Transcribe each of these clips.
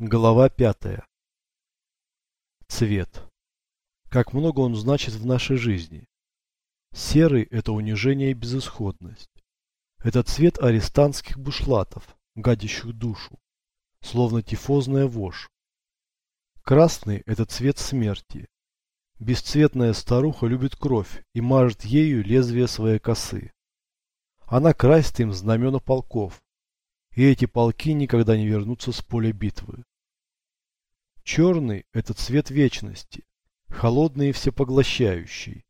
Глава пятая. Цвет. Как много он значит в нашей жизни. Серый – это унижение и безысходность. Это цвет арестантских бушлатов, гадящих душу, словно тифозная вошь. Красный – это цвет смерти. Бесцветная старуха любит кровь и мажет ею лезвие своей косы. Она красит им знамена полков, и эти полки никогда не вернутся с поля битвы. Черный – это цвет вечности, холодный и всепоглощающий.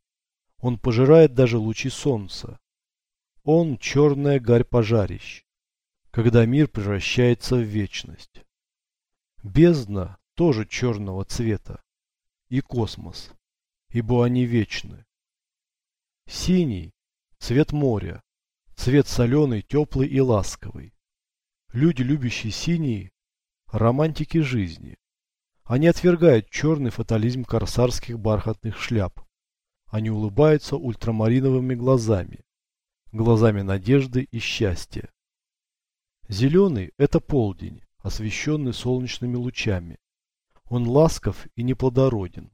Он пожирает даже лучи солнца. Он – черная гарь пожарищ, когда мир превращается в вечность. Бездна тоже черного цвета. И космос, ибо они вечны. Синий – цвет моря, цвет соленый, теплый и ласковый. Люди, любящие синие, романтики жизни. Они отвергают черный фатализм корсарских бархатных шляп. Они улыбаются ультрамариновыми глазами, глазами надежды и счастья. Зеленый – это полдень, освещенный солнечными лучами. Он ласков и неплодороден.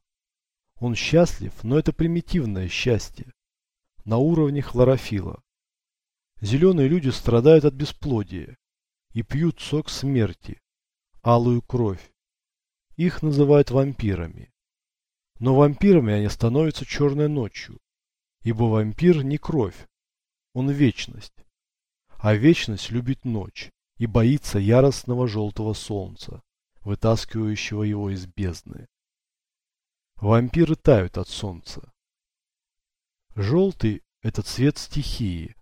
Он счастлив, но это примитивное счастье, на уровне хлорофила. Зеленые люди страдают от бесплодия, и пьют сок смерти, алую кровь. Их называют вампирами. Но вампирами они становятся черной ночью, ибо вампир не кровь, он вечность. А вечность любит ночь и боится яростного желтого солнца, вытаскивающего его из бездны. Вампиры тают от солнца. Желтый – это цвет стихии.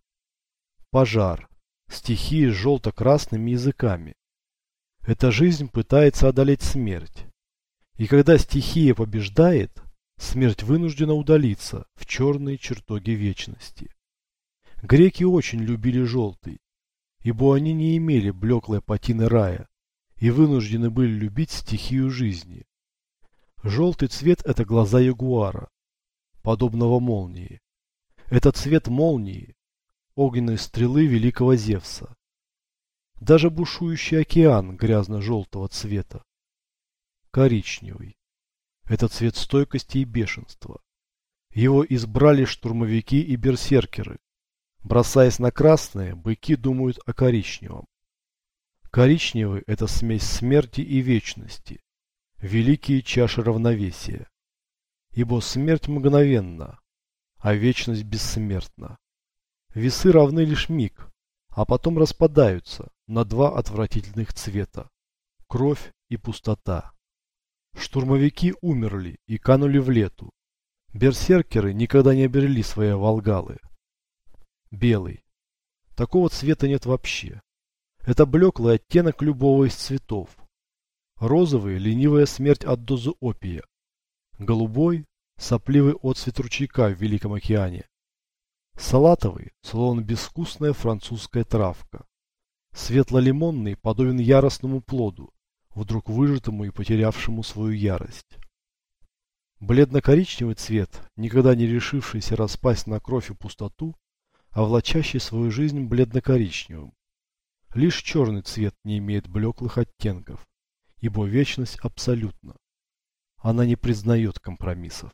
Пожар, стихии с желто-красными языками. Эта жизнь пытается одолеть смерть. И когда стихия побеждает, смерть вынуждена удалиться в черные чертоги вечности. Греки очень любили желтый, ибо они не имели блеклой патины рая и вынуждены были любить стихию жизни. Желтый цвет – это глаза ягуара, подобного молнии. Это цвет молнии, огненной стрелы великого Зевса. Даже бушующий океан грязно-желтого цвета. Коричневый. Это цвет стойкости и бешенства. Его избрали штурмовики и берсеркеры. Бросаясь на красное, быки думают о коричневом. Коричневый – это смесь смерти и вечности. Великие чаши равновесия. Ибо смерть мгновенна, а вечность бессмертна. Весы равны лишь миг, а потом распадаются на два отвратительных цвета – кровь и пустота. Штурмовики умерли и канули в лету. Берсеркеры никогда не обрели свои волгалы. Белый. Такого цвета нет вообще. Это блеклый оттенок любого из цветов. Розовый – ленивая смерть от дозы опия. Голубой – сопливый отцвет ручейка в Великом океане. Салатовый, словно безвкусная французская травка. Светло-лимонный подобен яростному плоду, вдруг выжатому и потерявшему свою ярость. Бледно-коричневый цвет, никогда не решившийся распасть на кровь и пустоту, а влачащий свою жизнь бледно-коричневым. Лишь черный цвет не имеет блеклых оттенков, ибо вечность абсолютна. Она не признает компромиссов.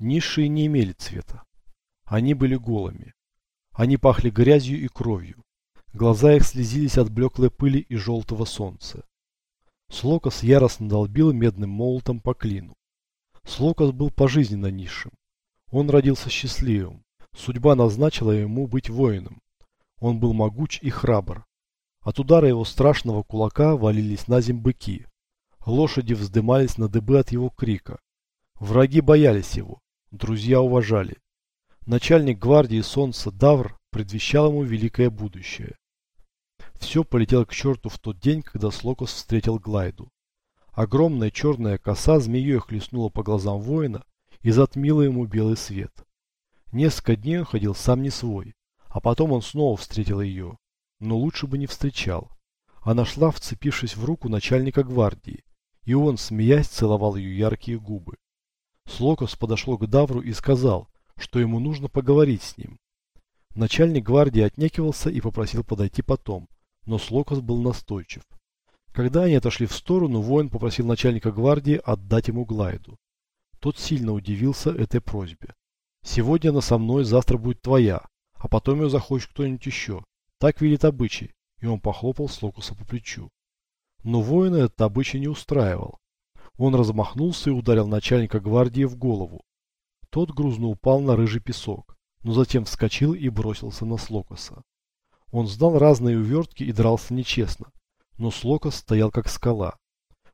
Низшие не имели цвета. Они были голыми. Они пахли грязью и кровью. Глаза их слезились от блеклой пыли и желтого солнца. Слокос яростно долбил медным молотом по клину. Слокос был пожизненно низшим. Он родился счастливым. Судьба назначила ему быть воином. Он был могуч и храбр. От удара его страшного кулака валились на земь быки. Лошади вздымались на дыбы от его крика. Враги боялись его, друзья уважали. Начальник гвардии Солнца Давр предвещал ему великое будущее. Все полетело к черту в тот день, когда Слокос встретил Глайду. Огромная черная коса змеей хлестнула по глазам воина и затмила ему белый свет. Несколько дней он ходил сам не свой, а потом он снова встретил ее, но лучше бы не встречал. Она шла, вцепившись в руку начальника гвардии, и он, смеясь, целовал ее яркие губы. Слокос подошел к Давру и сказал, что ему нужно поговорить с ним. Начальник гвардии отнекивался и попросил подойти потом, но Слокос был настойчив. Когда они отошли в сторону, воин попросил начальника гвардии отдать ему Глайду. Тот сильно удивился этой просьбе. «Сегодня она со мной, завтра будет твоя, а потом ее захочет кто-нибудь еще. Так велит обычай», и он похлопал Слокуса по плечу. Но воина этот обычай не устраивал. Он размахнулся и ударил начальника гвардии в голову. Тот грузно упал на рыжий песок, но затем вскочил и бросился на Слокоса. Он сдал разные увертки и дрался нечестно, но Слокос стоял как скала.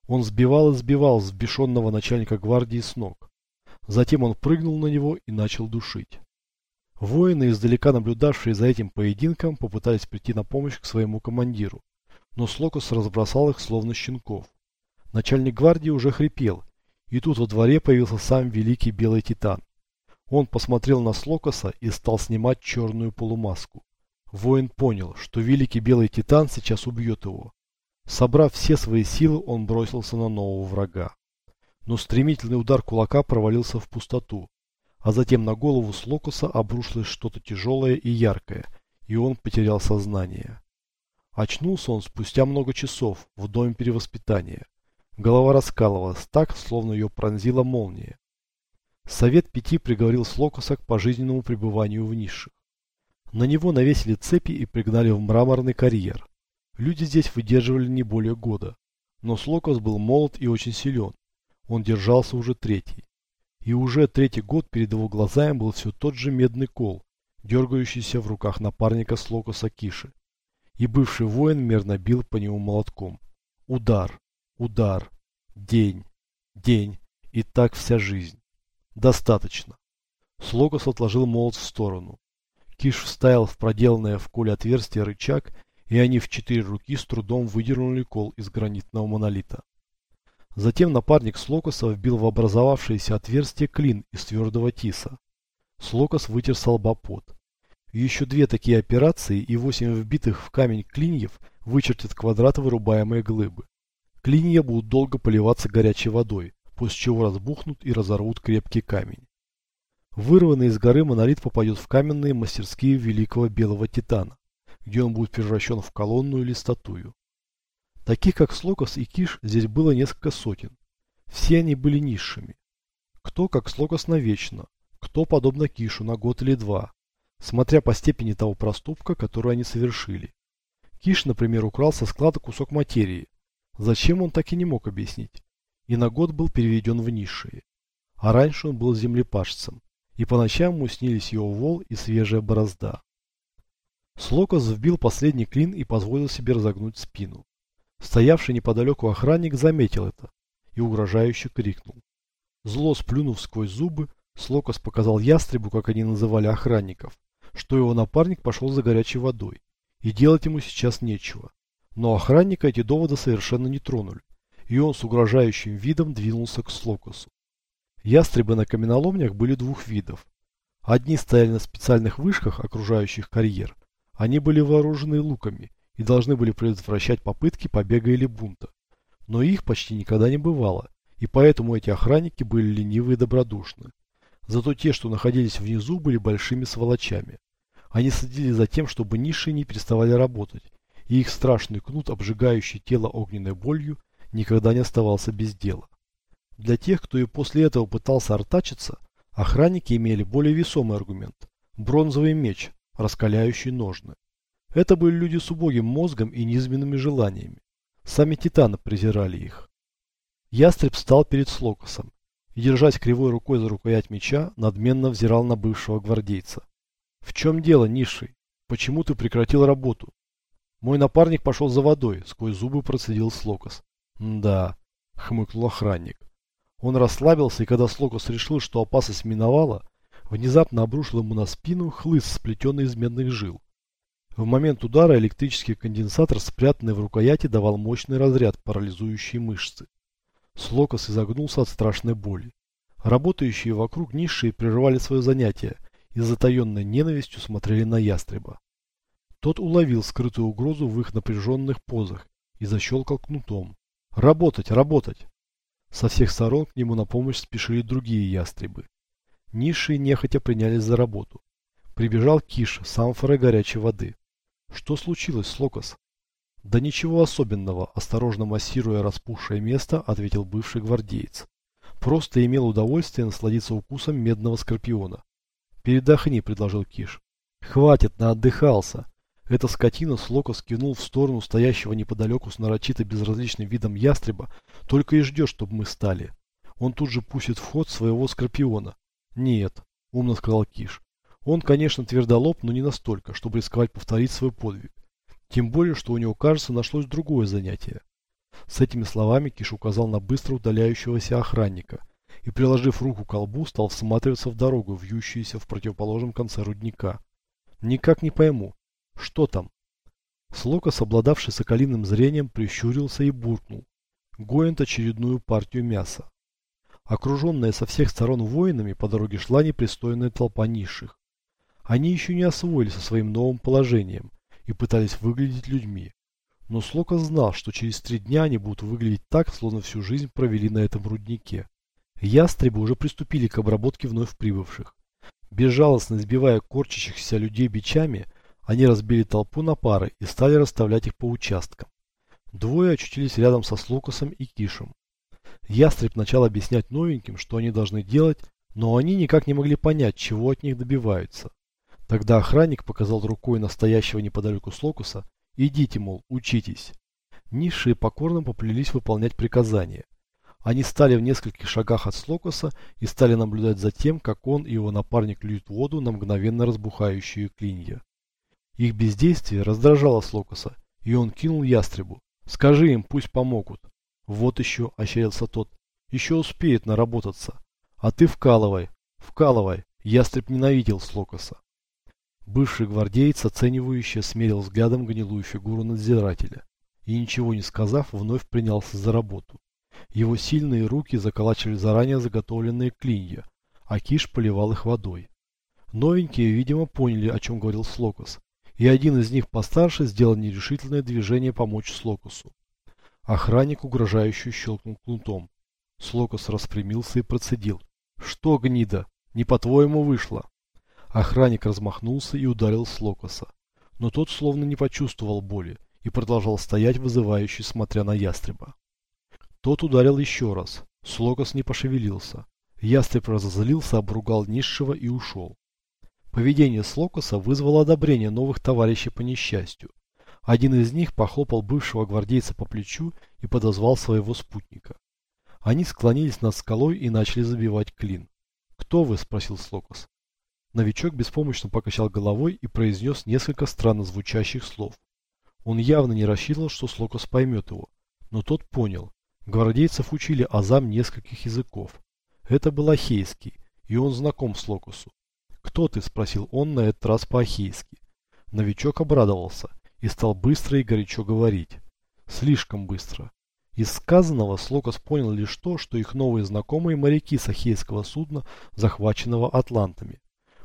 Он сбивал и сбивал взбешенного начальника гвардии с ног. Затем он прыгнул на него и начал душить. Воины, издалека наблюдавшие за этим поединком, попытались прийти на помощь к своему командиру, но Слокос разбросал их словно щенков. Начальник гвардии уже хрипел, и тут во дворе появился сам великий белый титан. Он посмотрел на Слокоса и стал снимать черную полумаску. Воин понял, что великий белый титан сейчас убьет его. Собрав все свои силы, он бросился на нового врага. Но стремительный удар кулака провалился в пустоту, а затем на голову Слокоса обрушилось что-то тяжелое и яркое, и он потерял сознание. Очнулся он спустя много часов в доме перевоспитания. Голова раскалывалась так, словно ее пронзила молния. Совет пяти приговорил Слокоса к пожизненному пребыванию в низших. На него навесили цепи и пригнали в мраморный карьер. Люди здесь выдерживали не более года. Но Слокос был молод и очень силен. Он держался уже третий. И уже третий год перед его глазами был все тот же медный кол, дергающийся в руках напарника Слокоса Киши. И бывший воин мерно бил по нему молотком. Удар, удар, день, день, и так вся жизнь. Достаточно. Слокос отложил молот в сторону. Киш вставил в проделанное в коле отверстие рычаг, и они в четыре руки с трудом выдернули кол из гранитного монолита. Затем напарник Слокоса вбил в образовавшееся отверстие клин из твердого тиса. Слокос вытер с. Еще две такие операции и восемь вбитых в камень клиньев вычертят квадрат вырубаемой глыбы. Клинья будут долго поливаться горячей водой, после чего разбухнут и разорвут крепкий камень. Вырванный из горы монолит попадет в каменные мастерские великого белого титана, где он будет превращен в колонну или статую. Таких, как Слокос и Киш, здесь было несколько сотен. Все они были низшими. Кто, как Слокос, навечно, кто, подобно Кишу, на год или два, смотря по степени того проступка, который они совершили. Киш, например, украл со склада кусок материи. Зачем он так и не мог объяснить. И на год был переведен в низшие. А раньше он был землепашцем и по ночам ему снились его вол и свежая борозда. Слокос вбил последний клин и позволил себе разогнуть спину. Стоявший неподалеку охранник заметил это и угрожающе крикнул. Зло сплюнув сквозь зубы, Слокос показал ястребу, как они называли охранников, что его напарник пошел за горячей водой, и делать ему сейчас нечего. Но охранника эти доводы совершенно не тронули, и он с угрожающим видом двинулся к Слокосу. Ястребы на каменоломнях были двух видов. Одни стояли на специальных вышках, окружающих карьер. Они были вооружены луками и должны были предотвращать попытки побега или бунта. Но их почти никогда не бывало, и поэтому эти охранники были ленивы и добродушны. Зато те, что находились внизу, были большими сволочами. Они следили за тем, чтобы низшие не переставали работать, и их страшный кнут, обжигающий тело огненной болью, никогда не оставался без дела. Для тех, кто и после этого пытался артачиться, охранники имели более весомый аргумент – бронзовый меч, раскаляющий ножны. Это были люди с убогим мозгом и низменными желаниями. Сами титаны презирали их. Ястреб встал перед Слокосом и, держась кривой рукой за рукоять меча, надменно взирал на бывшего гвардейца. «В чем дело, низший? Почему ты прекратил работу?» «Мой напарник пошел за водой», — сквозь зубы процедил Слокос. «Да», — хмыкнул охранник. Он расслабился, и когда Слокос решил, что опасность миновала, внезапно обрушил ему на спину хлыст, сплетенный из медных жил. В момент удара электрический конденсатор, спрятанный в рукояти, давал мощный разряд, парализующий мышцы. Слокос изогнулся от страшной боли. Работающие вокруг низшие прерывали свое занятие и с затаенной ненавистью смотрели на ястреба. Тот уловил скрытую угрозу в их напряженных позах и защелкал кнутом. «Работать! Работать!» Со всех сторон к нему на помощь спешили другие ястребы. Низшие нехотя принялись за работу. Прибежал Киш с амфорой горячей воды. Что случилось, Слокос? Да ничего особенного, осторожно массируя распухшее место, ответил бывший гвардеец. Просто имел удовольствие насладиться укусом медного скорпиона. «Передохни», — предложил Киш. «Хватит, наотдыхался». Эта скотина с лока скинул в сторону стоящего неподалеку с нарочито безразличным видом ястреба, только и ждет, чтобы мы стали. Он тут же пустит в ход своего скорпиона. «Нет», — умно сказал Киш. «Он, конечно, твердолоб, но не настолько, чтобы рисковать повторить свой подвиг. Тем более, что у него, кажется, нашлось другое занятие. С этими словами Киш указал на быстро удаляющегося охранника и, приложив руку к колбу, стал всматриваться в дорогу, вьющуюся в противоположном конце рудника. Никак не пойму, что там? Слокос, обладавший соколиным зрением, прищурился и буркнул. Гоент очередную партию мяса. Окруженная со всех сторон воинами, по дороге шла непристойная толпа низших. Они еще не освоились со своим новым положением и пытались выглядеть людьми. Но Слока знал, что через три дня они будут выглядеть так, словно всю жизнь провели на этом руднике. Ястребы уже приступили к обработке вновь прибывших. Безжалостно избивая корчащихся людей бичами, они разбили толпу на пары и стали расставлять их по участкам. Двое очутились рядом со Слокосом и Кишем. Ястреб начал объяснять новеньким, что они должны делать, но они никак не могли понять, чего от них добиваются. Тогда охранник показал рукой настоящего неподалеку Слокуса Идите, мол, учитесь. Низшие покорно поплелись выполнять приказания. Они стали в нескольких шагах от Слокоса и стали наблюдать за тем, как он и его напарник льют воду на мгновенно разбухающие клинья. Их бездействие раздражало Слокоса, и он кинул ястребу. «Скажи им, пусть помогут». «Вот еще», – ощерился тот, – «еще успеет наработаться. А ты вкалывай, вкалывай». Ястреб ненавидел Слокоса. Бывший гвардеец, оценивающе смерил взглядом гнилую фигуру надзирателя и, ничего не сказав, вновь принялся за работу. Его сильные руки заколачивали заранее заготовленные клинья, а Киш поливал их водой. Новенькие, видимо, поняли, о чем говорил Слокос, и один из них постарше сделал нерешительное движение помочь Слокосу. Охранник угрожающе щелкнул кнутом. Слокос распрямился и процедил. «Что, гнида, не по-твоему вышло?» Охранник размахнулся и ударил Слокоса. Но тот словно не почувствовал боли и продолжал стоять вызывающий, смотря на ястреба. Тот ударил еще раз. Слокос не пошевелился. Ястреб разозлился, обругал низшего и ушел. Поведение Слокоса вызвало одобрение новых товарищей по несчастью. Один из них похлопал бывшего гвардейца по плечу и подозвал своего спутника. Они склонились над скалой и начали забивать клин. «Кто вы?» – спросил Слокос. Новичок беспомощно покачал головой и произнес несколько странно звучащих слов. Он явно не рассчитывал, что Слокос поймет его, но тот понял. Гвардейцев учили азам нескольких языков. Это был ахейский, и он знаком с Локусу. «Кто ты?» – спросил он на этот раз по-ахейски. Новичок обрадовался и стал быстро и горячо говорить. Слишком быстро. Из сказанного Слокос понял лишь то, что их новые знакомые моряки с ахейского судна, захваченного атлантами.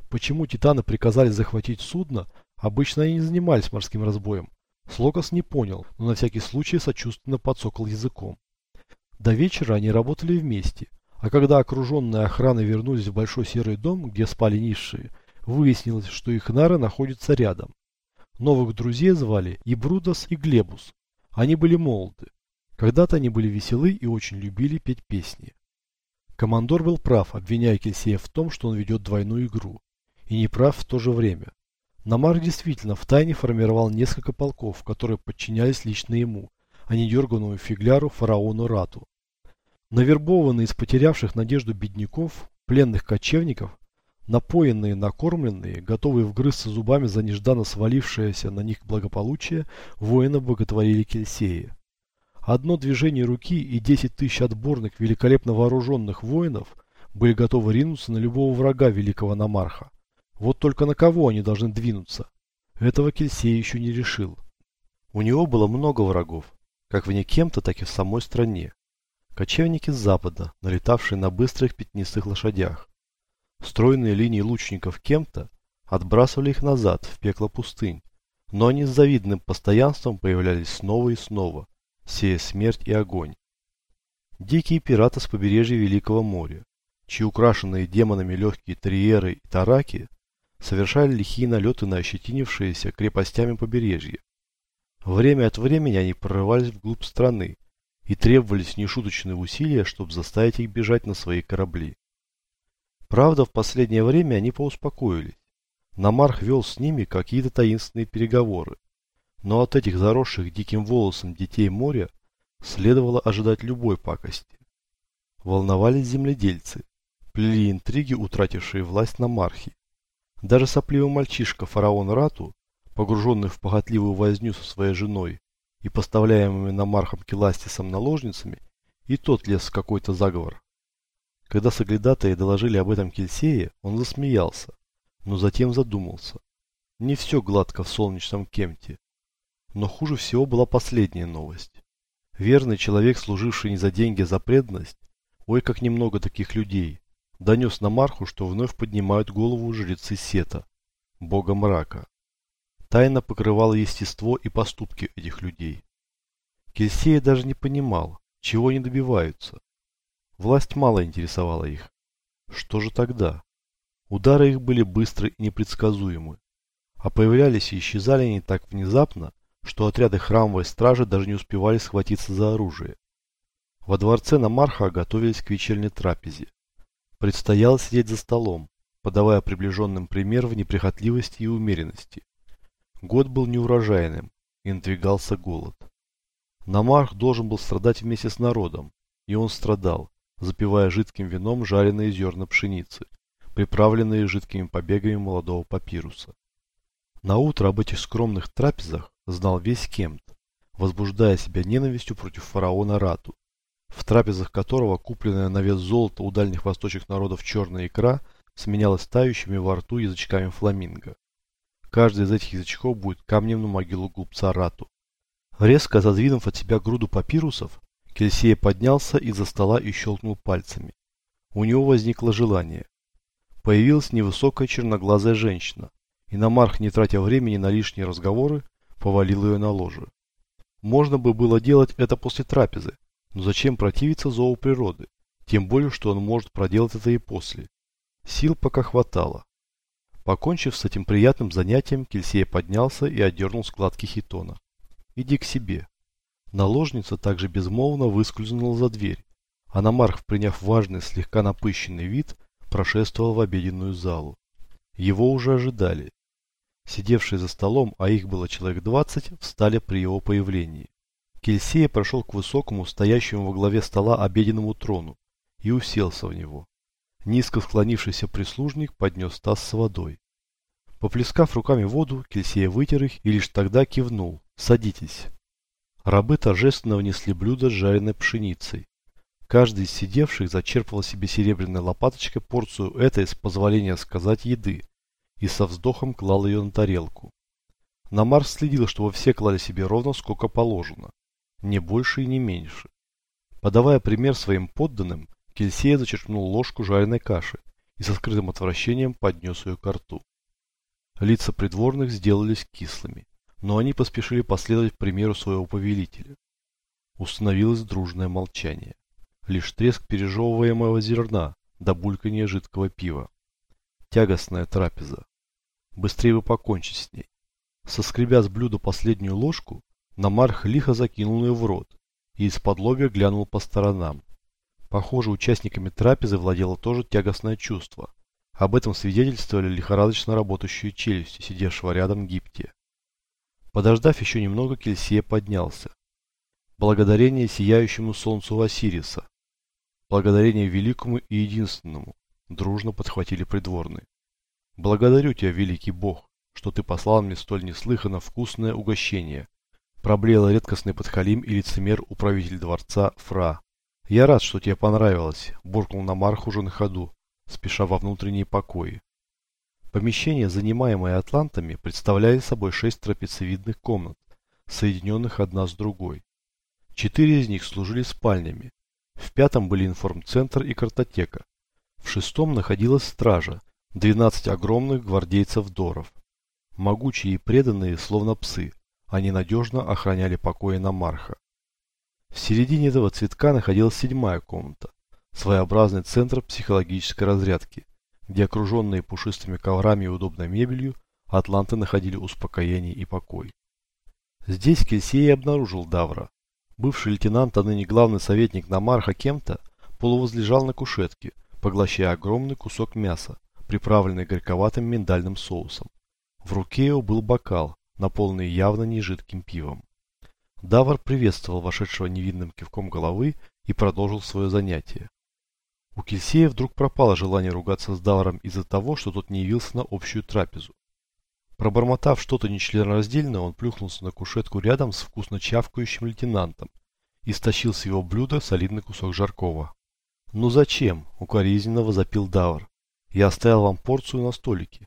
Почему титаны приказали захватить судно, обычно они не занимались морским разбоем. Слокос не понял, но на всякий случай сочувственно подсокал языком. До вечера они работали вместе, а когда окруженные охраной вернулись в большой серый дом, где спали низшие, выяснилось, что их нары находятся рядом. Новых друзей звали и Брудос, и Глебус. Они были молоды. Когда-то они были веселы и очень любили петь песни. Командор был прав, обвиняя Кельсея в том, что он ведет двойную игру и не прав в то же время. Намар действительно втайне формировал несколько полков, которые подчинялись лично ему, а не дерганному фигляру фараону Рату. Навербованные из потерявших надежду бедняков, пленных кочевников, напоенные, накормленные, готовые вгрызться зубами за нежданно свалившееся на них благополучие, воины боготворили Кельсея. Одно движение руки и 10 тысяч отборных великолепно вооруженных воинов были готовы ринуться на любого врага великого Намарха. Вот только на кого они должны двинуться? Этого Кельсей еще не решил. У него было много врагов, как вне кем-то, так и в самой стране. Кочевники с запада, налетавшие на быстрых пятнистых лошадях. Стройные линии лучников кем-то отбрасывали их назад, в пекло пустынь, но они с завидным постоянством появлялись снова и снова, сея смерть и огонь. Дикие пираты с побережья Великого моря, чьи украшенные демонами легкие триеры и тараки совершали лихие налеты на ощетинившиеся крепостями побережья. Время от времени они прорывались вглубь страны, и требовались нешуточные усилия, чтобы заставить их бежать на свои корабли. Правда, в последнее время они поуспокоились. Намарх вел с ними какие-то таинственные переговоры, но от этих заросших диким волосом детей моря следовало ожидать любой пакости. Волновались земледельцы, плели интриги, утратившие власть на Мархе. Даже сопливый мальчишка фараон Рату, погруженный в похотливую возню со своей женой, и поставляемыми намархом Келастисом наложницами, и тот лез в какой-то заговор. Когда соглядатые доложили об этом Кельсее, он засмеялся, но затем задумался. Не все гладко в солнечном Кемте. Но хуже всего была последняя новость. Верный человек, служивший не за деньги, а за преданность, ой, как немного таких людей, донес на Марху, что вновь поднимают голову жрецы Сета, бога мрака. Тайна покрывала естество и поступки этих людей. Кельсея даже не понимал, чего они добиваются. Власть мало интересовала их. Что же тогда? Удары их были быстры и непредсказуемы. А появлялись и исчезали они так внезапно, что отряды храмовой стражи даже не успевали схватиться за оружие. Во дворце Намарха готовились к вечерней трапезе. Предстояло сидеть за столом, подавая приближенным пример в неприхотливости и умеренности. Год был неурожайным, и надвигался голод. Намарх должен был страдать вместе с народом, и он страдал, запивая жидким вином жареные зерна пшеницы, приправленные жидкими побегами молодого папируса. На утро об этих скромных трапезах знал весь Кемт, возбуждая себя ненавистью против фараона Рату, в трапезах которого купленная на вес золота у дальних восточных народов черная икра сменялась тающими во рту язычками фламинго. Каждый из этих язычков будет камнем на могилу глупца Рату. Резко задвинув от себя груду папирусов, Кельсей поднялся из-за стола и щелкнул пальцами. У него возникло желание. Появилась невысокая черноглазая женщина, и Намарх, не тратя времени на лишние разговоры, повалил ее на ложе. Можно бы было делать это после трапезы, но зачем противиться зову природы, тем более, что он может проделать это и после. Сил пока хватало. Покончив с этим приятным занятием, Кельсей поднялся и отдернул складки хитона. «Иди к себе». Наложница также безмолвно выскользнула за дверь, а Намарх, приняв важный, слегка напыщенный вид, прошествовал в обеденную залу. Его уже ожидали. Сидевшие за столом, а их было человек двадцать, встали при его появлении. Кельсея прошел к высокому, стоящему во главе стола обеденному трону и уселся в него. Низко склонившийся прислужник поднес таз с водой. Поплескав руками воду, Кельсея вытер их и лишь тогда кивнул. «Садитесь». Рабы торжественно внесли блюдо с жареной пшеницей. Каждый из сидевших зачерпывал себе серебряной лопаточкой порцию этой, с позволения сказать, еды, и со вздохом клал ее на тарелку. Намар следил, чтобы все клали себе ровно сколько положено, не больше и не меньше. Подавая пример своим подданным, Кельсея зачерпнул ложку жареной каши и со скрытым отвращением поднес ее к рту. Лица придворных сделались кислыми, но они поспешили последовать примеру своего повелителя. Установилось дружное молчание. Лишь треск пережевываемого зерна до булькания жидкого пива. Тягостная трапеза. Быстрее бы покончить с ней. Соскребя с блюда последнюю ложку, Намарх лихо закинул ее в рот и из-под глянул по сторонам. Похоже, участниками трапезы владело тоже тягостное чувство. Об этом свидетельствовали лихорадочно работающие челюсти, сидевшего рядом Гиптия. Подождав еще немного, Кельсия поднялся. Благодарение сияющему солнцу Осириса. Благодарение великому и единственному. Дружно подхватили придворные. Благодарю тебя, великий бог, что ты послал мне столь неслыханно вкусное угощение. Проблеял редкостный подхалим и лицемер управитель дворца Фра. «Я рад, что тебе понравилось», – буркнул Намарх уже на ходу, спеша во внутренние покои. Помещения, занимаемые атлантами, представляли собой шесть трапециевидных комнат, соединенных одна с другой. Четыре из них служили спальнями. В пятом были информцентр и картотека. В шестом находилась стража, 12 огромных гвардейцев-доров. Могучие и преданные, словно псы, они надежно охраняли покои Намарха. В середине этого цветка находилась седьмая комната, своеобразный центр психологической разрядки, где окруженные пушистыми коврами и удобной мебелью, атланты находили успокоение и покой. Здесь Кельсей обнаружил Давра. Бывший лейтенант, а ныне главный советник Намарха Кемта, полувозлежал на кушетке, поглощая огромный кусок мяса, приправленный горьковатым миндальным соусом. В руке его был бокал, наполненный явно не жидким пивом. Давар приветствовал вошедшего невинным кивком головы и продолжил свое занятие. У Кельсея вдруг пропало желание ругаться с Даваром из-за того, что тот не явился на общую трапезу. Пробормотав что-то нечленораздельное, он плюхнулся на кушетку рядом с вкусно чавкающим лейтенантом и стащил с его блюда солидный кусок жаркого. «Ну зачем?» – укоризненно возопил Давр. «Я оставил вам порцию на столике».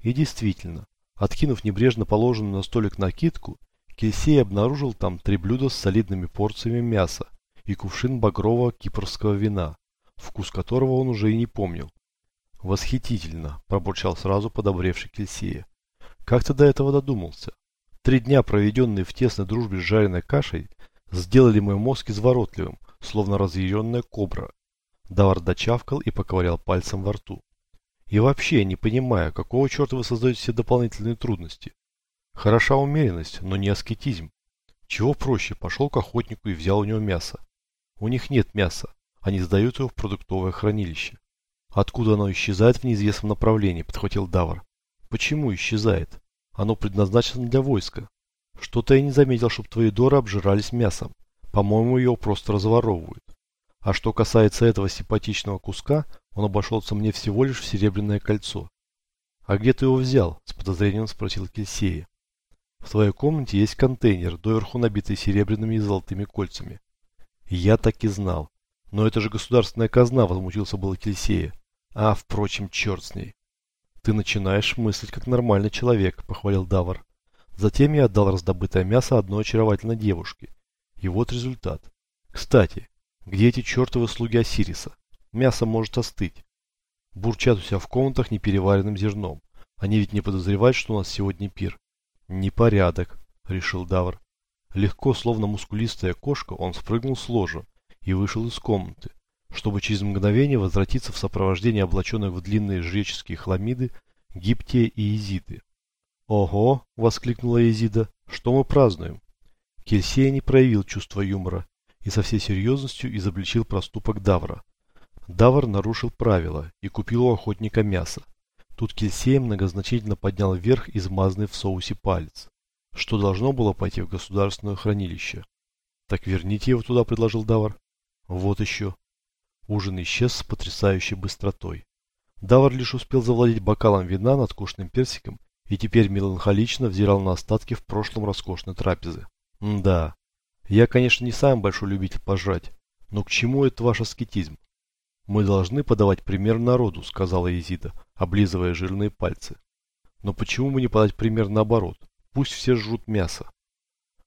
И действительно, откинув небрежно положенную на столик накидку, Кельсей обнаружил там три блюда с солидными порциями мяса и кувшин багрового кипрского вина, вкус которого он уже и не помнил. «Восхитительно!» – пробурчал сразу подобревший Кельсея. Как ты до этого додумался? Три дня, проведенные в тесной дружбе с жареной кашей, сделали мой мозг изворотливым, словно разъяренная кобра. Давар дочавкал и поковырял пальцем во рту. И вообще, не понимаю, какого черта вы создаете себе дополнительные трудности? Хороша умеренность, но не аскетизм. Чего проще, пошел к охотнику и взял у него мясо. У них нет мяса, они сдают его в продуктовое хранилище. Откуда оно исчезает в неизвестном направлении, подхватил Давар. Почему исчезает? Оно предназначено для войска. Что-то я не заметил, чтобы твои доры обжирались мясом. По-моему, его просто разворовывают. А что касается этого симпатичного куска, он обошелся мне всего лишь в серебряное кольцо. «А где ты его взял?» – с подозрением спросил Кельсея. «В твоей комнате есть контейнер, доверху набитый серебряными и золотыми кольцами». «Я так и знал. Но это же государственная казна», – возмутился было Кельсея. «А, впрочем, черт с ней. «Ты начинаешь мыслить как нормальный человек», – похвалил Давар. Затем я отдал раздобытое мясо одной очаровательной девушке. И вот результат. Кстати, где эти чертовы слуги Осириса? Мясо может остыть. Бурчат у себя в комнатах непереваренным зерном. Они ведь не подозревают, что у нас сегодня пир. Непорядок, решил Давр. Легко, словно мускулистая кошка, он спрыгнул с ложа и вышел из комнаты чтобы через мгновение возвратиться в сопровождении облаченных в длинные жреческие хламиды Гиптия и Изиды. «Ого!» – воскликнула Изида. «Что мы празднуем?» Кельсея не проявил чувства юмора и со всей серьезностью изобличил проступок Давра. Давр нарушил правила и купил у охотника мясо. Тут Кельсей многозначительно поднял вверх измазанный в соусе палец, что должно было пойти в государственное хранилище. «Так верните его туда», – предложил Давр. «Вот еще. Ужин исчез с потрясающей быстротой. Давар лишь успел завладеть бокалом вина над кушным персиком и теперь меланхолично взирал на остатки в прошлом роскошной трапезы. М да, я, конечно, не самый большой любитель пожрать, но к чему это ваш аскетизм? Мы должны подавать пример народу, сказала Езида, облизывая жирные пальцы. Но почему бы не подать пример наоборот? Пусть все жрут мясо.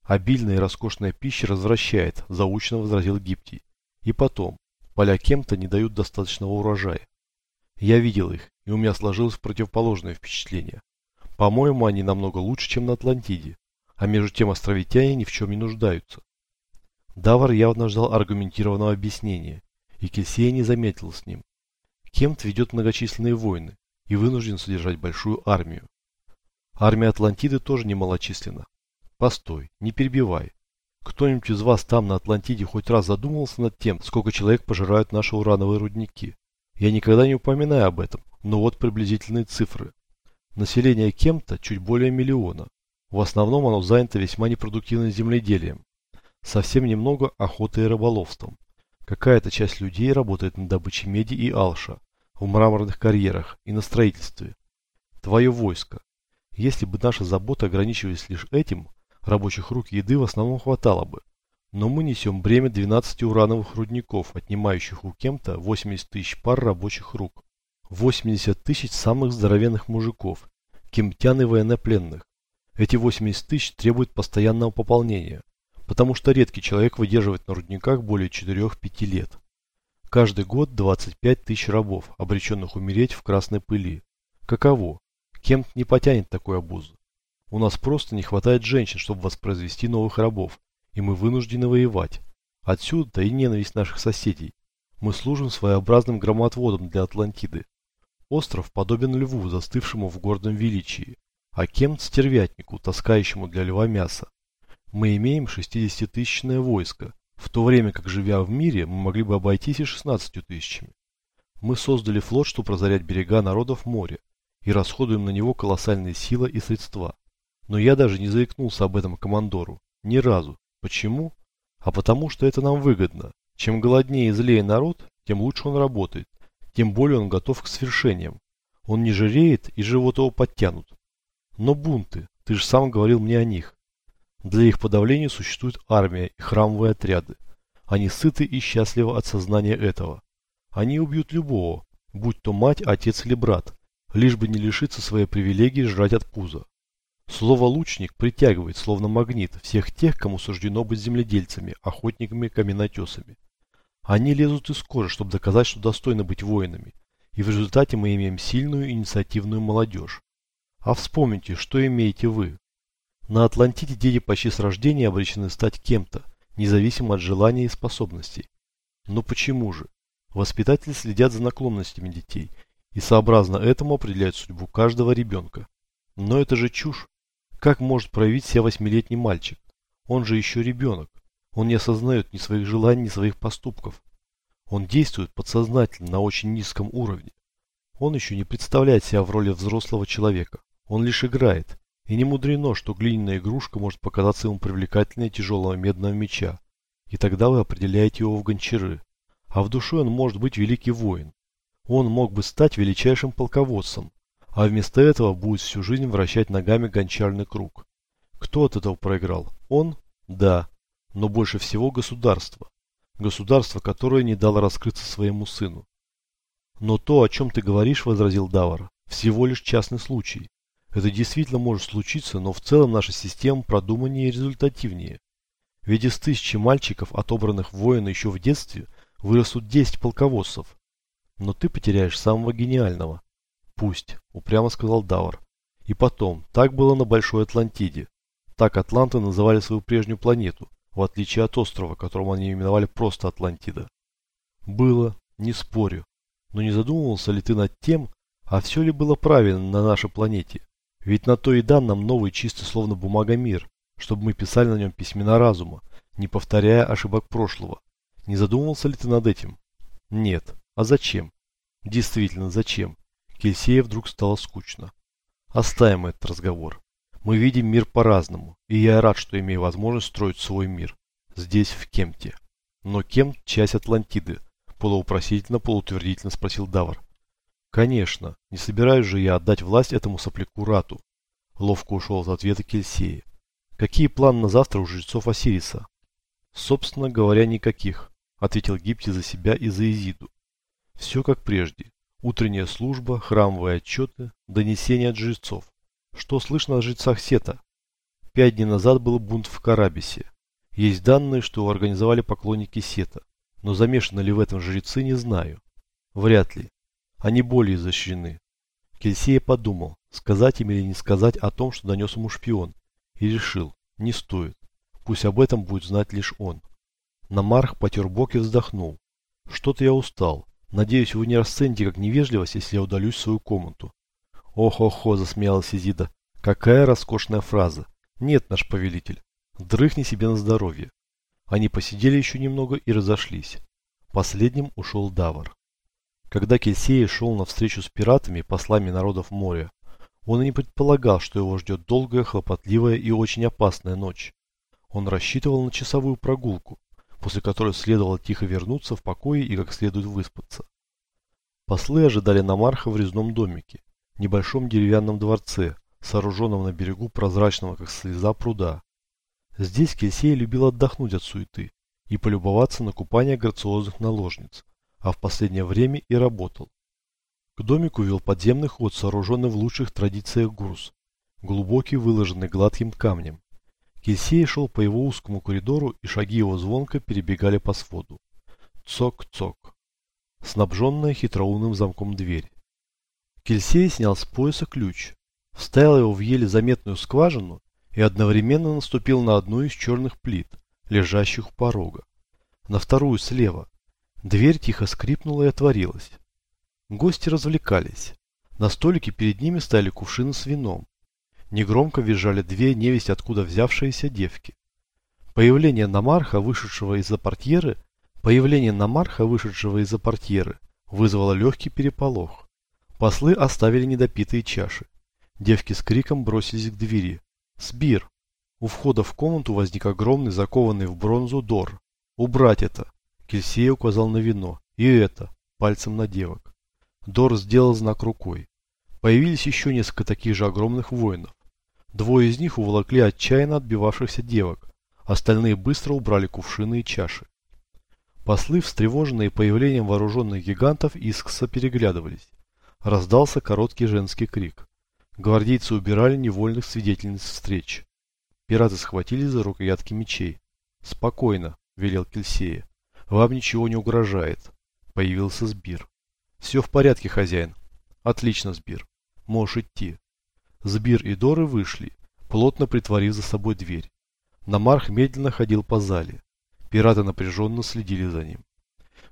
Обильная и роскошная пища развращает, заучно возразил Гиптий. И потом, Поля кем-то не дают достаточного урожая. Я видел их, и у меня сложилось противоположное впечатление. По-моему, они намного лучше, чем на Атлантиде, а между тем островитяне ни в чем не нуждаются. Давар явно ждал аргументированного объяснения, и Кельсея не заметил с ним. Кемт ведет многочисленные войны и вынужден содержать большую армию. Армия Атлантиды тоже немалочисленна. Постой, не перебивай. Кто-нибудь из вас там на Атлантиде хоть раз задумывался над тем, сколько человек пожирают наши урановые рудники? Я никогда не упоминаю об этом, но вот приблизительные цифры. Население Кемта чуть более миллиона. В основном оно занято весьма непродуктивным земледелием. Совсем немного охотой и рыболовством. Какая-то часть людей работает на добыче меди и алша, в мраморных карьерах и на строительстве. Твое войско. Если бы наши заботы ограничивались лишь этим, Рабочих рук еды в основном хватало бы. Но мы несем бремя 12 урановых рудников, отнимающих у Кемта 80 тысяч пар рабочих рук. 80 тысяч самых здоровенных мужиков, кемтян и военнопленных. Эти 80 тысяч требуют постоянного пополнения, потому что редкий человек выдерживает на рудниках более 4-5 лет. Каждый год 25 тысяч рабов, обреченных умереть в красной пыли. Каково? Кемт не потянет такой обузы. У нас просто не хватает женщин, чтобы воспроизвести новых рабов, и мы вынуждены воевать. Отсюда-то и ненависть наших соседей. Мы служим своеобразным громоотводом для Атлантиды. Остров подобен льву, застывшему в гордом величии, а Кемт стервятнику, таскающему для льва мясо. Мы имеем 60-тысячное войско, в то время как, живя в мире, мы могли бы обойтись и 16 тысячами. Мы создали флот, чтобы разорять берега народов моря, и расходуем на него колоссальные силы и средства. Но я даже не заикнулся об этом командору. Ни разу. Почему? А потому что это нам выгодно. Чем голоднее и злее народ, тем лучше он работает, тем более он готов к свершениям. Он не жиреет и живот его подтянут. Но бунты, ты же сам говорил мне о них. Для их подавления существует армия и храмовые отряды. Они сыты и счастливы от сознания этого. Они убьют любого, будь то мать, отец или брат, лишь бы не лишиться своей привилегии жрать от пуза. Слово «лучник» притягивает, словно магнит, всех тех, кому суждено быть земледельцами, охотниками, каменотесами. Они лезут из кожи, чтобы доказать, что достойны быть воинами, и в результате мы имеем сильную инициативную молодежь. А вспомните, что имеете вы. На Атлантиде дети почти с рождения обречены стать кем-то, независимо от желания и способностей. Но почему же? Воспитатели следят за наклонностями детей и сообразно этому определяют судьбу каждого ребенка. Но это же чушь. Как может проявить себя восьмилетний мальчик? Он же еще ребенок. Он не осознает ни своих желаний, ни своих поступков. Он действует подсознательно на очень низком уровне. Он еще не представляет себя в роли взрослого человека. Он лишь играет. И не мудрено, что глиняная игрушка может показаться ему привлекательнее тяжелого медного меча. И тогда вы определяете его в гончары. А в душе он может быть великий воин. Он мог бы стать величайшим полководцем, а вместо этого будет всю жизнь вращать ногами гончарный круг. Кто от этого проиграл? Он? Да. Но больше всего государство. Государство, которое не дало раскрыться своему сыну. Но то, о чем ты говоришь, возразил Давар, всего лишь частный случай. Это действительно может случиться, но в целом наша система продуманнее и результативнее. Ведь из тысячи мальчиков, отобранных воина еще в детстве, вырастут 10 полководцев. Но ты потеряешь самого гениального. Пусть, упрямо сказал Давар. И потом, так было на Большой Атлантиде. Так атланты называли свою прежнюю планету, в отличие от острова, которым они именовали просто Атлантида. Было, не спорю. Но не задумывался ли ты над тем, а все ли было правильно на нашей планете? Ведь на то и дан нам новый чисто словно бумага мир, чтобы мы писали на нем письмена разума, не повторяя ошибок прошлого. Не задумывался ли ты над этим? Нет. А зачем? Действительно, зачем? Кельсея вдруг стало скучно. Оставим этот разговор. Мы видим мир по-разному, и я рад, что имею возможность строить свой мир. Здесь, в Кемте. Но Кемт – часть Атлантиды, полуупросительно, полутвердительно спросил Давар. Конечно, не собираюсь же я отдать власть этому сопляку Рату. Ловко ушел от ответа Кельсея. Какие планы на завтра у жрецов Осириса? Собственно говоря, никаких, ответил Гипти за себя и за Изиду. Все как прежде. Утренняя служба, храмовые отчеты, донесения от жрецов. Что слышно о жрецах Сета? Пять дней назад был бунт в Карабисе. Есть данные, что организовали поклонники Сета. Но замешаны ли в этом жрецы, не знаю. Вряд ли. Они более защищены. Кельсея подумал, сказать им или не сказать о том, что донес ему шпион. И решил, не стоит. Пусть об этом будет знать лишь он. Намарх потер бок и вздохнул. Что-то я устал. Надеюсь, вы не расцените как невежливость, если я удалюсь в свою комнату. Ох-охо, засмеялась Изида. Какая роскошная фраза. Нет, наш повелитель. Дрыхни себе на здоровье. Они посидели еще немного и разошлись. Последним ушел Давар. Когда Кельсей шел навстречу с пиратами, послами народов моря, он и не предполагал, что его ждет долгая, хлопотливая и очень опасная ночь. Он рассчитывал на часовую прогулку, после которой следовало тихо вернуться в покое и как следует выспаться. Послы ожидали Намарха в резном домике, небольшом деревянном дворце, сооруженном на берегу прозрачного, как слеза пруда. Здесь Кельсей любил отдохнуть от суеты и полюбоваться на купание грациозных наложниц, а в последнее время и работал. К домику вел подземный ход, сооруженный в лучших традициях груз, глубокий, выложенный гладким камнем. Кельсей шел по его узкому коридору, и шаги его звонко перебегали по своду. Цок-цок. Снабженная хитроумным замком дверь. Кельсей снял с пояса ключ, вставил его в еле заметную скважину и одновременно наступил на одну из черных плит, лежащих у порога. На вторую слева. Дверь тихо скрипнула и отворилась. Гости развлекались. На столике перед ними стояли кувшины с вином. Негромко визжали две невесть откуда взявшиеся девки. Появление Намарха, вышедшего из-за портьеры, появление Намарха, вышедшего из-за портьеры, вызвало легкий переполох. Послы оставили недопитые чаши. Девки с криком бросились к двери. «Сбир!» У входа в комнату возник огромный, закованный в бронзу Дор. «Убрать это!» Кельсей указал на вино. «И это!» Пальцем на девок. Дор сделал знак рукой. Появились еще несколько таких же огромных воинов. Двое из них уволокли отчаянно отбивавшихся девок. Остальные быстро убрали кувшины и чаши. Послы, встревоженные появлением вооруженных гигантов, искоса переглядывались. Раздался короткий женский крик. Гвардейцы убирали невольных свидетельниц встреч. Пираты схватились за рукоятки мечей. «Спокойно», — велел Кельсея. «Вам ничего не угрожает». Появился Сбир. «Все в порядке, хозяин». «Отлично, Сбир. Можешь идти». Сбир и Доры вышли, плотно притворив за собой дверь. Намарх медленно ходил по зале. Пираты напряженно следили за ним.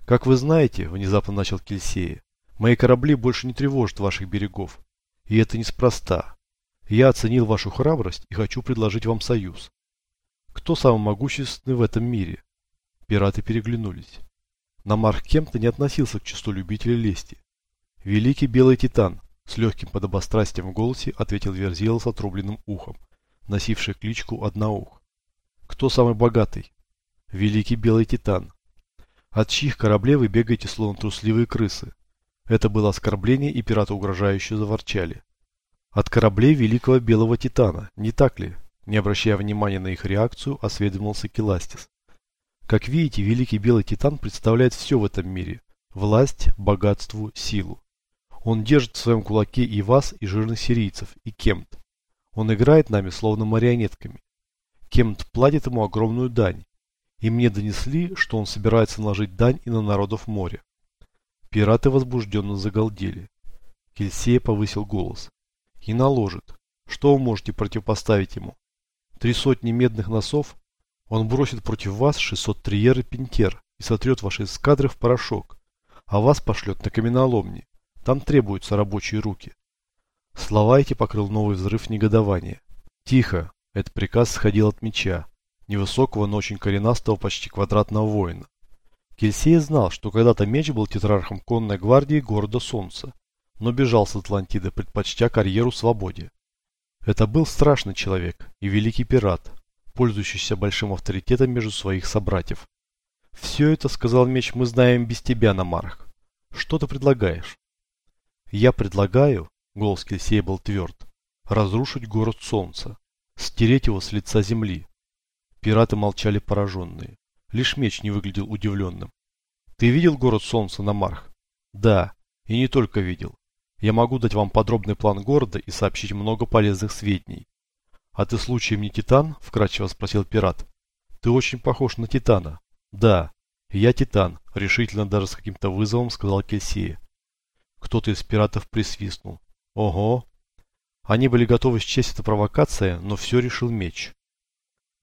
«Как вы знаете», — внезапно начал Кельсея, — «мои корабли больше не тревожат ваших берегов. И это неспроста. Я оценил вашу храбрость и хочу предложить вам союз. Кто самый могущественный в этом мире? Пираты переглянулись. Намарх кем-то не относился к числу любителей лести. Великий белый титан, с легким подобострастием в голосе ответил Верзила с отрубленным ухом, носивший кличку Одноух. Кто самый богатый? Великий белый титан. От чьих кораблей вы бегаете словно трусливые крысы? Это было оскорбление, и пираты угрожающе заворчали. От кораблей Великого Белого Титана, не так ли? Не обращая внимания на их реакцию, осведомился Келастис. Как видите, Великий Белый Титан представляет все в этом мире. Власть, богатство, силу. Он держит в своем кулаке и вас, и жирных сирийцев, и Кемт. Он играет нами, словно марионетками. Кемт платит ему огромную дань. И мне донесли, что он собирается наложить дань и на народов моря. Пираты возбужденно загалдели. Кельсея повысил голос. И наложит. Что вы можете противопоставить ему? Три сотни медных носов? Он бросит против вас 600 триер и пентер и сотрет ваши эскадры в порошок. А вас пошлет на каменоломни. Там требуются рабочие руки. Слова эти покрыл новый взрыв негодования. Тихо. Этот приказ сходил от меча. Невысокого, но очень коренастого, почти квадратного воина. Кельсей знал, что когда-то меч был тетрархом конной гвардии города Солнца, но бежал с Атлантиды, предпочтя карьеру свободе. Это был страшный человек и великий пират, пользующийся большим авторитетом между своих собратьев. «Все это, — сказал меч, — мы знаем без тебя, Намарх. Что ты предлагаешь?» «Я предлагаю, — голос Кельсея был тверд, — разрушить город Солнца, стереть его с лица земли». Пираты молчали пораженные. Лишь меч не выглядел удивленным. «Ты видел город Солнца на Марх?» «Да, и не только видел. Я могу дать вам подробный план города и сообщить много полезных сведений». «А ты случаем не Титан?» – вкратчиво спросил пират. «Ты очень похож на Титана». «Да, я Титан», – решительно даже с каким-то вызовом сказал Кельсия. Кто-то из пиратов присвистнул. «Ого!» Они были готовы счесть это провокация, но все решил меч.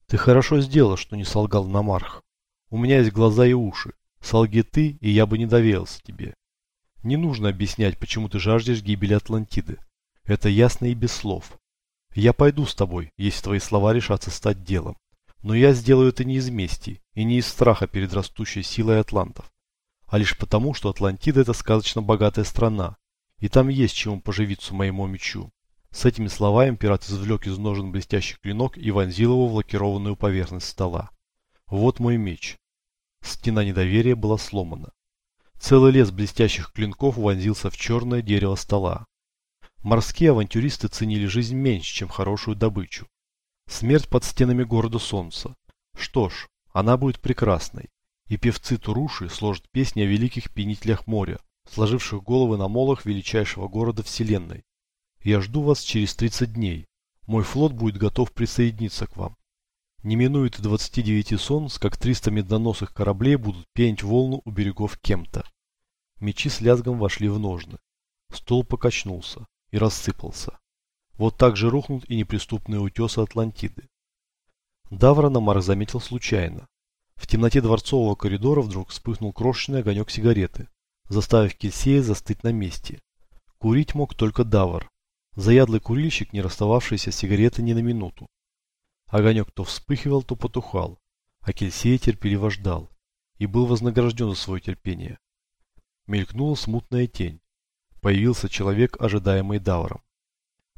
«Ты хорошо сделал, что не солгал на Марх. У меня есть глаза и уши. Солги ты, и я бы не доверился тебе. Не нужно объяснять, почему ты жаждешь гибели Атлантиды. Это ясно и без слов. Я пойду с тобой, если твои слова решатся стать делом. Но я сделаю это не из мести и не из страха перед растущей силой атлантов, а лишь потому, что Атлантида это сказочно богатая страна, и там есть чему поживиться моему мечу. С этими словами пират извлек из ножен блестящий клинок и вонзил его в лакированную поверхность стола. Вот мой меч. Стена недоверия была сломана. Целый лес блестящих клинков вонзился в черное дерево стола. Морские авантюристы ценили жизнь меньше, чем хорошую добычу. Смерть под стенами города солнца. Что ж, она будет прекрасной. И певцы Туруши сложат песни о великих пенителях моря, сложивших головы на молах величайшего города вселенной. Я жду вас через 30 дней. Мой флот будет готов присоединиться к вам. Не минует и 29 солнц, как 300 медноносых кораблей будут пенить волну у берегов Кемта. Мечи с лязгом вошли в ножны. Стол покачнулся и рассыпался. Вот так же рухнут и неприступные утесы Атлантиды. Даврона Марк заметил случайно. В темноте дворцового коридора вдруг вспыхнул крошечный огонек сигареты, заставив Кельсея застыть на месте. Курить мог только Давр, заядлый курильщик, не расстававшийся с сигаретой ни на минуту. Огонек то вспыхивал, то потухал. А Кельсей терпеливо ждал и был вознагражден за свое терпение. Мелькнула смутная тень. Появился человек, ожидаемый Давром.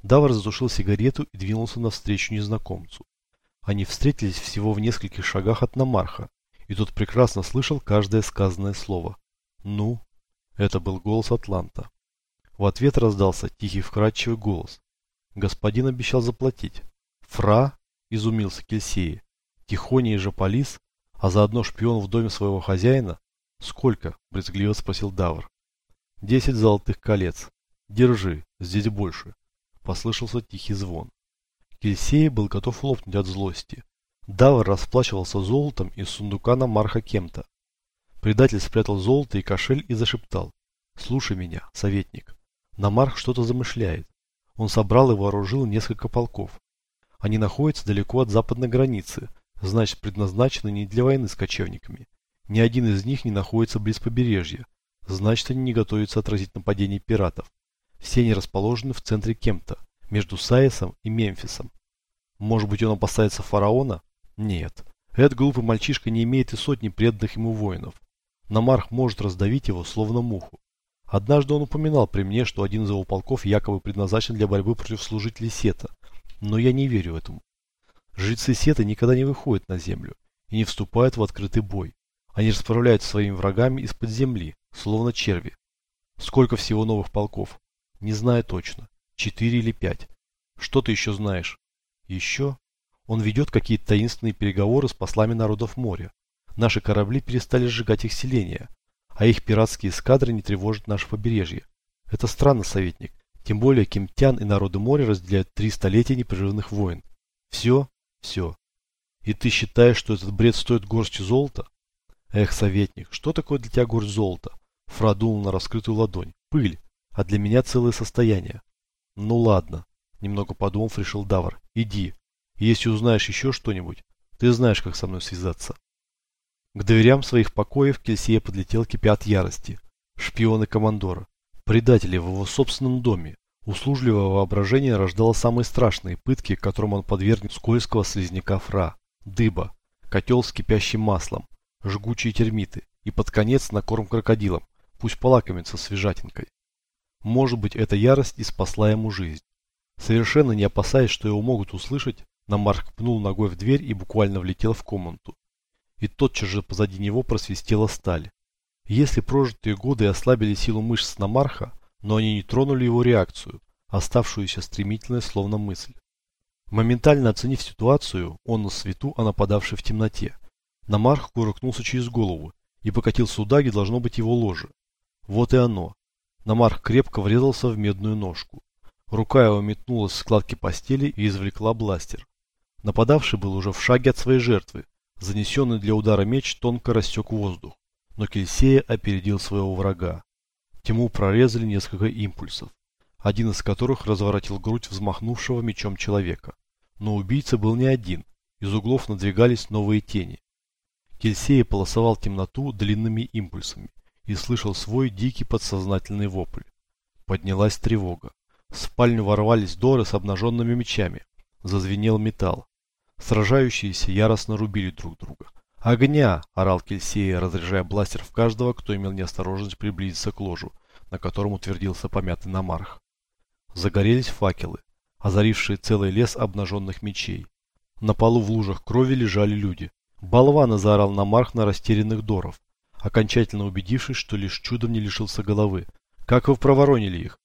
Давр затушил сигарету и двинулся навстречу незнакомцу. Они встретились всего в нескольких шагах от Намарха, и тот прекрасно слышал каждое сказанное слово. «Ну?» Это был голос Атланта. В ответ раздался тихий вкрадчивый голос. Господин обещал заплатить. «Фра?» – изумился Кельсеи. «Тихоний же полис, а заодно шпион в доме своего хозяина? Сколько?» – брезгливо спросил Давр. «Десять золотых колец. Держи, здесь больше». Послышался тихий звон. Кельсей был готов лопнуть от злости. Давр расплачивался золотом из сундука на Марха Кемта. Предатель спрятал золото и кошель и зашептал. «Слушай меня, советник. Намарх что-то замышляет. Он собрал и вооружил несколько полков. Они находятся далеко от западной границы, значит предназначены не для войны с кочевниками. Ни один из них не находится близ побережья, значит они не готовятся отразить нападение пиратов. Все они расположены в центре Кемта, между Саисом и Мемфисом. Может быть он опасается фараона? Нет. Этот глупый мальчишка не имеет и сотни преданных ему воинов. Намарх может раздавить его, словно муху. Однажды он упоминал при мне, что один из его полков якобы предназначен для борьбы против служителей Сета, но я не верю этому. Жрецы Сета никогда не выходят на землю и не вступают в открытый бой. Они расправляются своими врагами из-под земли, словно черви. Сколько всего новых полков? Не знаю точно. Четыре или пять. Что ты еще знаешь? Еще? Он ведет какие-то таинственные переговоры с послами народов моря. Наши корабли перестали сжигать их селения, а их пиратские эскадры не тревожат наше побережье. Это странно, советник. Тем более кемтян и народы моря разделяют три столетия непрерывных войн. Все? Все. И ты считаешь, что этот бред стоит горсти золота? Эх, советник, что такое для тебя горсть золота? Фра дунул на раскрытую ладонь. Пыль. А для меня целое состояние. Ну ладно. Немного подумав, решил Давр. Иди. Если узнаешь еще что-нибудь, ты знаешь, как со мной связаться. К дверям своих покоев Кельсия подлетел кипя от ярости. Шпионы командора. Предатели в его собственном доме. Услужливое воображение рождало самые страшные пытки, которым он подвергнет скользкого слизняка фра, дыба, котел с кипящим маслом, жгучие термиты и под конец на корм крокодилам, пусть полакомится свежатинкой. Может быть, эта ярость и спасла ему жизнь. Совершенно не опасаясь, что его могут услышать, Намарк пнул ногой в дверь и буквально влетел в комнату и тотчас же позади него просвистела сталь. Если прожитые годы ослабили силу мышц Намарха, но они не тронули его реакцию, оставшуюся стремительной словно мысль. Моментально оценив ситуацию, он на свету, а нападавший в темноте. Намарх курыкнулся через голову и покатился туда, где должно быть его ложе. Вот и оно. Намарх крепко врезался в медную ножку. Рука его метнулась в складки постели и извлекла бластер. Нападавший был уже в шаге от своей жертвы, Занесенный для удара меч тонко рассек воздух, но Кельсея опередил своего врага. Тьму прорезали несколько импульсов, один из которых разворотил грудь взмахнувшего мечом человека. Но убийца был не один, из углов надвигались новые тени. Кельсея полосовал темноту длинными импульсами и слышал свой дикий подсознательный вопль. Поднялась тревога. В спальню ворвались доры с обнаженными мечами. Зазвенел металл. Сражающиеся яростно рубили друг друга. «Огня!» – орал Кельсея, разряжая бластер в каждого, кто имел неосторожность приблизиться к ложу, на котором утвердился помятый намарх. Загорелись факелы, озарившие целый лес обнаженных мечей. На полу в лужах крови лежали люди. Болвана заорал намарх на растерянных доров, окончательно убедившись, что лишь чудом не лишился головы. «Как вы проворонили их?»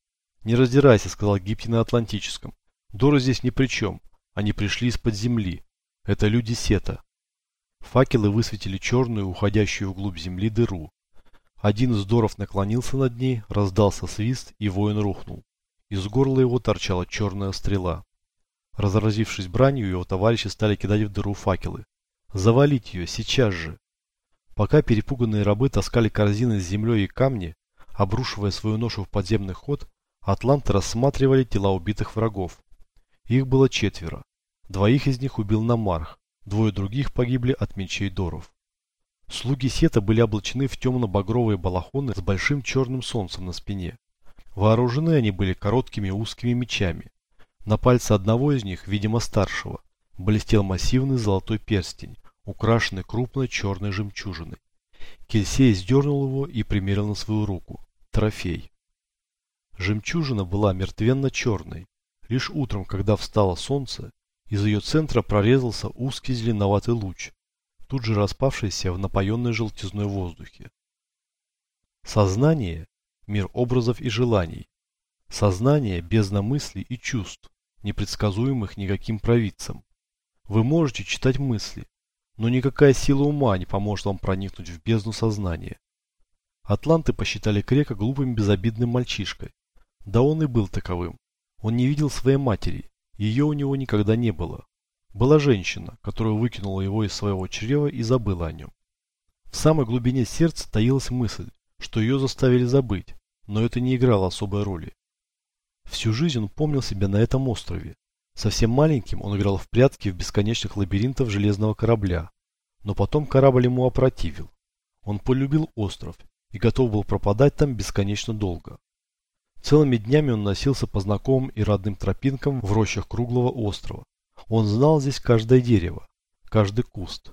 «Не раздирайся», — сказал Гипти на Атлантическом. «Доры здесь ни при чем. Они пришли из-под земли. Это люди Сета. Факелы высветили черную, уходящую вглубь земли дыру. Один из доров наклонился над ней, раздался свист, и воин рухнул. Из горла его торчала черная стрела. Разразившись бранью, его товарищи стали кидать в дыру факелы. Завалить ее, сейчас же! Пока перепуганные рабы таскали корзины с землей и камни, обрушивая свою ношу в подземный ход, атланты рассматривали тела убитых врагов. Их было четверо. Двоих из них убил Намарх, двое других погибли от мечей Доров. Слуги Сета были облачены в темно-багровые балахоны с большим черным солнцем на спине. Вооружены они были короткими узкими мечами. На пальце одного из них, видимо старшего, блестел массивный золотой перстень, украшенный крупной черной жемчужиной. Кельсей сдернул его и примерил на свою руку. Трофей. Жемчужина была мертвенно-черной. Лишь утром, когда встало солнце, из ее центра прорезался узкий зеленоватый луч, тут же распавшийся в напоенной желтизной воздухе. Сознание – мир образов и желаний. Сознание – бездна мыслей и чувств, непредсказуемых никаким провидцем. Вы можете читать мысли, но никакая сила ума не поможет вам проникнуть в бездну сознания. Атланты посчитали Крека глупым безобидным мальчишкой. Да он и был таковым. Он не видел своей матери, ее у него никогда не было. Была женщина, которая выкинула его из своего чрева и забыла о нем. В самой глубине сердца таилась мысль, что ее заставили забыть, но это не играло особой роли. Всю жизнь он помнил себя на этом острове. Совсем маленьким он играл в прятки в бесконечных лабиринтах железного корабля, но потом корабль ему опротивил. Он полюбил остров и готов был пропадать там бесконечно долго. Целыми днями он носился по знакомым и родным тропинкам в рощах круглого острова. Он знал здесь каждое дерево, каждый куст.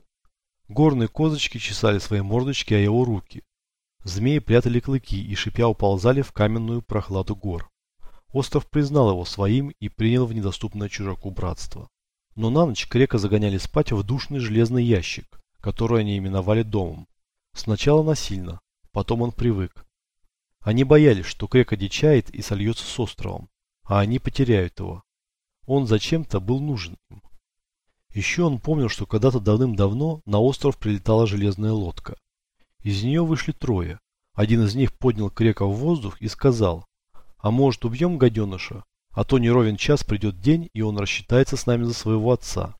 Горные козочки чесали свои мордочки о его руки. Змеи прятали клыки и шипя уползали в каменную прохладу гор. Остров признал его своим и принял в недоступное чужаку братство. Но на ночь Крека загоняли спать в душный железный ящик, который они именовали домом. Сначала насильно, потом он привык. Они боялись, что Крека дичает и сольется с островом, а они потеряют его. Он зачем-то был нужен им. Еще он помнил, что когда-то давным-давно на остров прилетала железная лодка. Из нее вышли трое. Один из них поднял Крека в воздух и сказал, «А может убьем гаденыша, а то не ровен час придет день, и он рассчитается с нами за своего отца».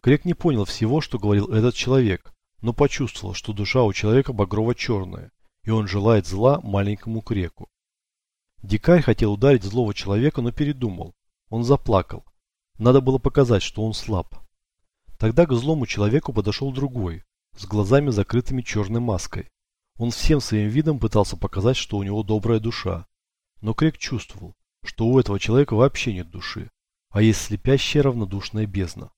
Крек не понял всего, что говорил этот человек, но почувствовал, что душа у человека багрово-черная, и он желает зла маленькому Креку. Дикарь хотел ударить злого человека, но передумал. Он заплакал. Надо было показать, что он слаб. Тогда к злому человеку подошел другой, с глазами закрытыми черной маской. Он всем своим видом пытался показать, что у него добрая душа. Но Крек чувствовал, что у этого человека вообще нет души, а есть слепящая равнодушная бездна.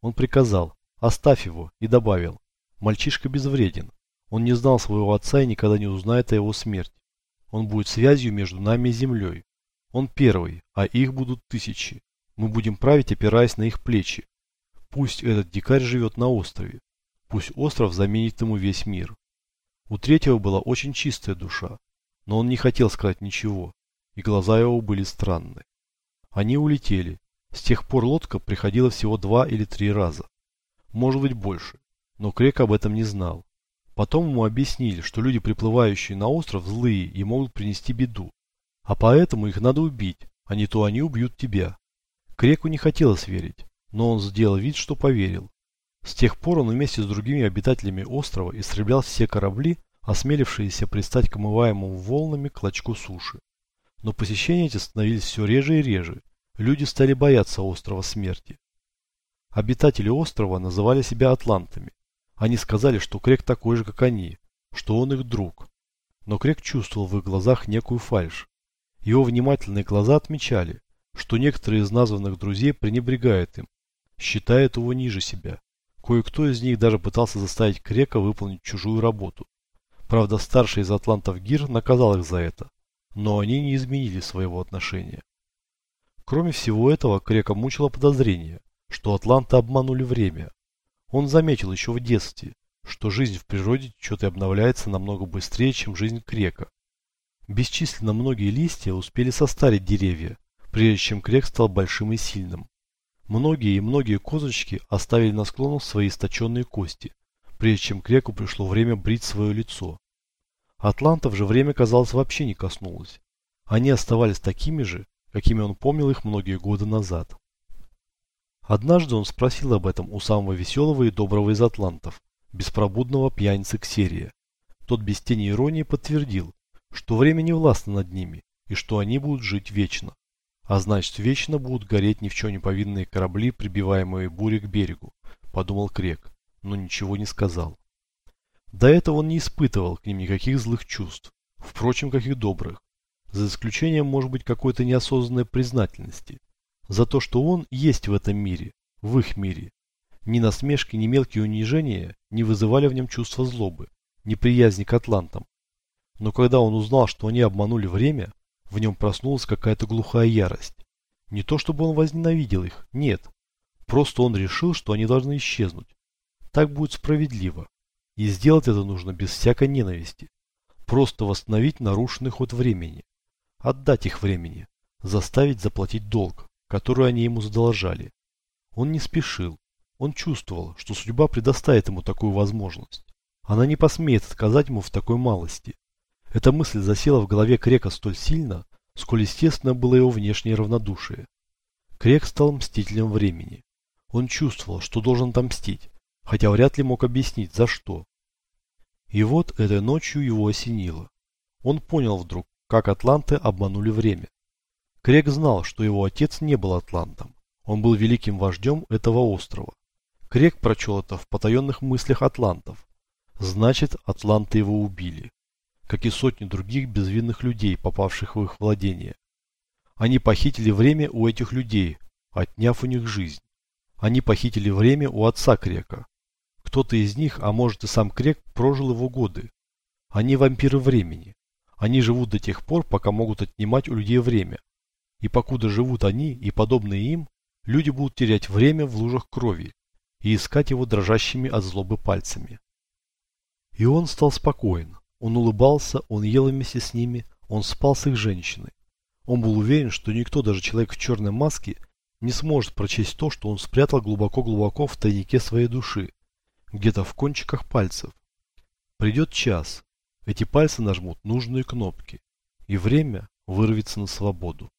Он приказал, оставь его, и добавил, мальчишка безвреден, он не знал своего отца и никогда не узнает о его смерти. Он будет связью между нами и землей. Он первый, а их будут тысячи. Мы будем править, опираясь на их плечи. Пусть этот дикарь живет на острове. Пусть остров заменит ему весь мир. У третьего была очень чистая душа, но он не хотел сказать ничего, и глаза его были странные. Они улетели. С тех пор лодка приходила всего два или три раза. Может быть больше, но Крек об этом не знал. Потом ему объяснили, что люди, приплывающие на остров, злые и могут принести беду. А поэтому их надо убить, а не то они убьют тебя. Креку не хотелось верить, но он сделал вид, что поверил. С тех пор он вместе с другими обитателями острова истреблял все корабли, осмелившиеся пристать к омываемому волнами клочку суши. Но посещения эти становились все реже и реже. Люди стали бояться острова смерти. Обитатели острова называли себя атлантами, они сказали, что Крек такой же, как они, что он их друг. Но Крек чувствовал в их глазах некую фальшь. Его внимательные глаза отмечали, что некоторые из названных друзей пренебрегают им, считают его ниже себя. Кое-кто из них даже пытался заставить Крека выполнить чужую работу. Правда, старший из атлантов Гир наказал их за это, но они не изменили своего отношения. Кроме всего этого, Крека мучило подозрение, что атланты обманули время, он заметил еще в детстве, что жизнь в природе течет и обновляется намного быстрее, чем жизнь крека. Бесчисленно многие листья успели состарить деревья, прежде чем крек стал большим и сильным. Многие и многие козочки оставили на склонах свои источенные кости, прежде чем креку пришло время брить свое лицо. Атлантов же время, казалось, вообще не коснулось. Они оставались такими же, какими он помнил их многие годы назад. Однажды он спросил об этом у самого веселого и доброго из атлантов, беспробудного пьяницы Ксерия. Тот без тени иронии подтвердил, что время не властно над ними, и что они будут жить вечно. А значит, вечно будут гореть ни в чем не повинные корабли, прибиваемые бурей к берегу, подумал Крек, но ничего не сказал. До этого он не испытывал к ним никаких злых чувств, впрочем, как и добрых, за исключением, может быть, какой-то неосознанной признательности за то, что он есть в этом мире, в их мире. Ни насмешки, ни мелкие унижения не вызывали в нем чувства злобы, неприязни к атлантам. Но когда он узнал, что они обманули время, в нем проснулась какая-то глухая ярость. Не то чтобы он возненавидел их, нет. Просто он решил, что они должны исчезнуть. Так будет справедливо. И сделать это нужно без всякой ненависти. Просто восстановить нарушенный ход времени. Отдать их времени. Заставить заплатить долг, который они ему задолжали. Он не спешил. Он чувствовал, что судьба предоставит ему такую возможность. Она не посмеет отказать ему в такой малости. Эта мысль засела в голове Крека столь сильно, сколь естественно было его внешнее равнодушие. Крек стал мстителем времени. Он чувствовал, что должен отомстить, хотя вряд ли мог объяснить, за что. И вот этой ночью его осенило. Он понял вдруг, как атланты обманули время. Крек знал, что его отец не был атлантом. Он был великим вождем этого острова. Крек прочел это в потаенных мыслях атлантов. Значит, атланты его убили. Как и сотни других безвинных людей, попавших в их владение. Они похитили время у этих людей, отняв у них жизнь. Они похитили время у отца Крека. Кто-то из них, а может и сам Крек, прожил его годы. Они вампиры времени. Они живут до тех пор, пока могут отнимать у людей время. И покуда живут они и подобные им, люди будут терять время в лужах крови, и искать его дрожащими от злобы пальцами. И он стал спокоен. Он улыбался, он ел вместе с ними, он спал с их женщиной. Он был уверен, что никто, даже человек в черной маске, не сможет прочесть то, что он спрятал глубоко-глубоко в тайнике своей души, где-то в кончиках пальцев. Придет час, эти пальцы нажмут нужные кнопки, и время вырвется на свободу.